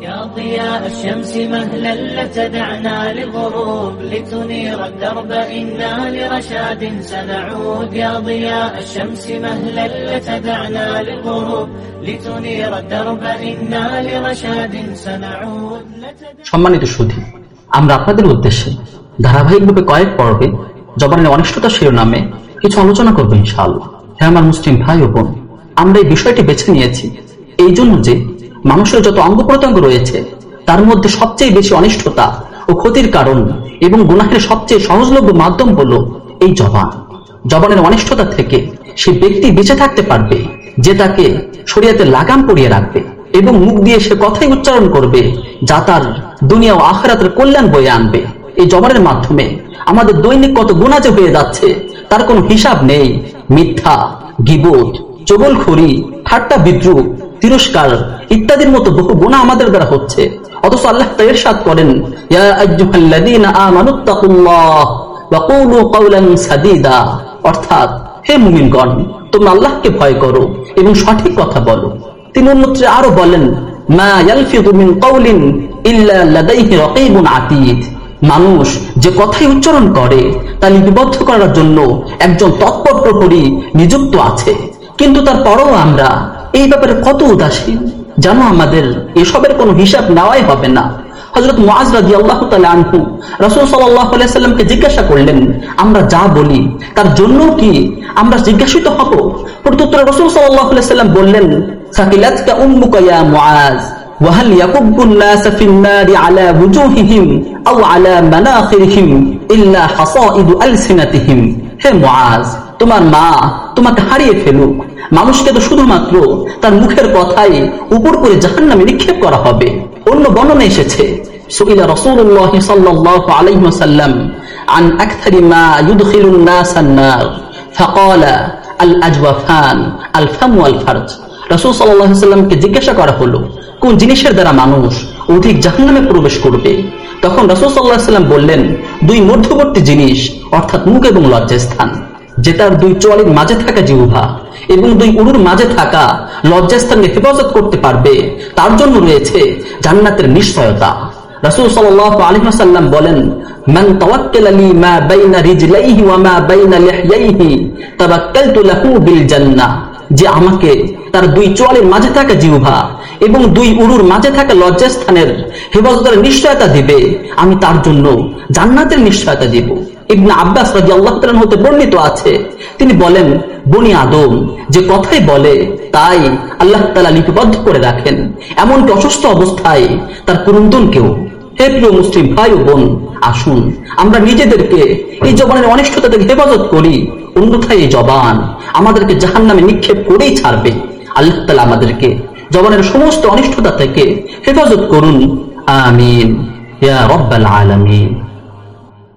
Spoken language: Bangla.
يا ضياء الشمس مهلا لتدعنا للغروب لتنير الدرب إنا لرشاد سنعود يا ضياء الشمس مهلا لتدعنا للغروب لتنير الدرب إنا لرشاد سنعود সম্মানিত সুধী আমরা আপনাদের উদ্দেশ্যে ধারাবাহিকভাবে কয়েক পর্বে জবানের অনিষ্টতা শিরোনামে কিছু আলোচনা করবো ইনশাআল্লাহ হ্যাঁ আমার মুসলিম ভাই ও বোন আমরা এই বিষয়টি বেছে নিয়েছি এই জন্য যে মানুষের যত অঙ্গ প্রত্যঙ্গ রয়েছে, তার মধ্যে সবচেয়ে বেশি অনিষ্টতা ও ক্ষতির কারণ এবং গুনাহের সবচেয়ে সহজলভ্য মাধ্যম হলো এই জবান। জবানের অনিষ্টতা থেকে সে ব্যক্তি বেঁচে থাকতে পারবে, যে তাকে শরীয়তে লাগাম পরিয়ে রাখবে এবং মুখ দিয়ে সে কথাই উচ্চারণ করবে, যা তার দুনিয়া ও আখরাতের কল্যাণ বয়ে আনবে। এই জবানের মাধ্যমে আমাদের দৈনিক কত গুণা যে হয়ে যাচ্ছে, তার কোনো হিসাব নেই। মিথ্যা গিবোধ চগলখড়ি, ঠাট্টা, বিদ্রুপ তিরস্কার ইত্যাদির মতো বহু গুণা আমাদের দ্বারা হচ্ছে। অথচ আল্লাহ তা ইরশাদ করেন অর্থাৎ, হে মুমিনগণ, তোমরা আল্লাহকে ভয় করো এবং সঠিক কথা বলো। তিনি অন্যত্রে আরও বলেন মিন মানুষ যে কথাই উচ্চারণ করে, তা লিপিবদ্ধ করার জন্য একজন তৎপর প্রহরী নিযুক্ত আছে। কিন্তু তারপরও আমরা এই ব্যাপারে কত উদাসীন জানো আমাদের এসবের কোনো হিসাব নেওয়াই হবে না হজরত মুআজ রাদিয়াল্লাহু তাআলা আনহু রাসূল সাল্লাল্লাহু আলাইহি সাল্লামকে জিজ্ঞাসা করলেন আমরা যা বলি তার জন্য কি আমরা জিজ্ঞাসিত হব প্রত্যুত্তরে রাসূল সাল্লাল্লাহু আলাইহি সাল্লাম বললেন সাকিলাতকা উম্মুকা ইয়া মুআজ وهل يكب الناس في النار على وجوههم أو على مناخرهم إلا حصائد ألسنتهم হে মুআজ তোমার মা তোমাকে হারিয়ে ফেলুক। মানুষকে তো শুধুমাত্র তার মুখের কথাই উপর করে জাহান নামে নিক্ষেপ করা হবে। অন্য বর্ণনে এসেছে জিজ্ঞাসা করা হলো, কোন জিনিসের দ্বারা মানুষ অধিক জাহান্নামে প্রবেশ করবে? তখন রসুল বললেন, দুই মধ্যবর্তী জিনিস, অর্থাৎ মুখ এবং লজ্জাস্থান। যে তার দুই চোয়ালির মাঝে থাকা জিহ্বা এবং দুই উড়ুর মাঝে থাকা লজ্জাস্থানকে হেফাজত করতে পারবে, তার জন্য রয়েছে জান্নাতের নিশ্চয়তা। ওয়াসাল্লাম বলেন হেফাজতের নিশ্চয়তা দিবে, আমি তার জন্য জান্নাতের নিশ্চয়তা দিব। ইবনে আব্বাস রাজি আল্লাহ হতে বর্ণিত আছে। তিনি বলেন, বনি আদম যে কথাই বলে, তাই আল্লাহ তালা লিপিবদ্ধ করে রাখেন। এমনকি অসুস্থ অবস্থায় তার কুরুন্দনকেও। হে প্রিয় মুসলিম ভাই ও বোন, আসুন, আমরা নিজেদেরকে এই জবানের অনিষ্টতা থেকে হেফাজত করি। অন্যথায় এই জবান আমাদেরকে জাহান নামে নিক্ষেপ করেই ছাড়বে। আল্লাহ তালা আমাদেরকে জবানের সমস্ত অনিষ্টতা থেকে হেফাজত করুন। আমিন। ইয়া রব্বাল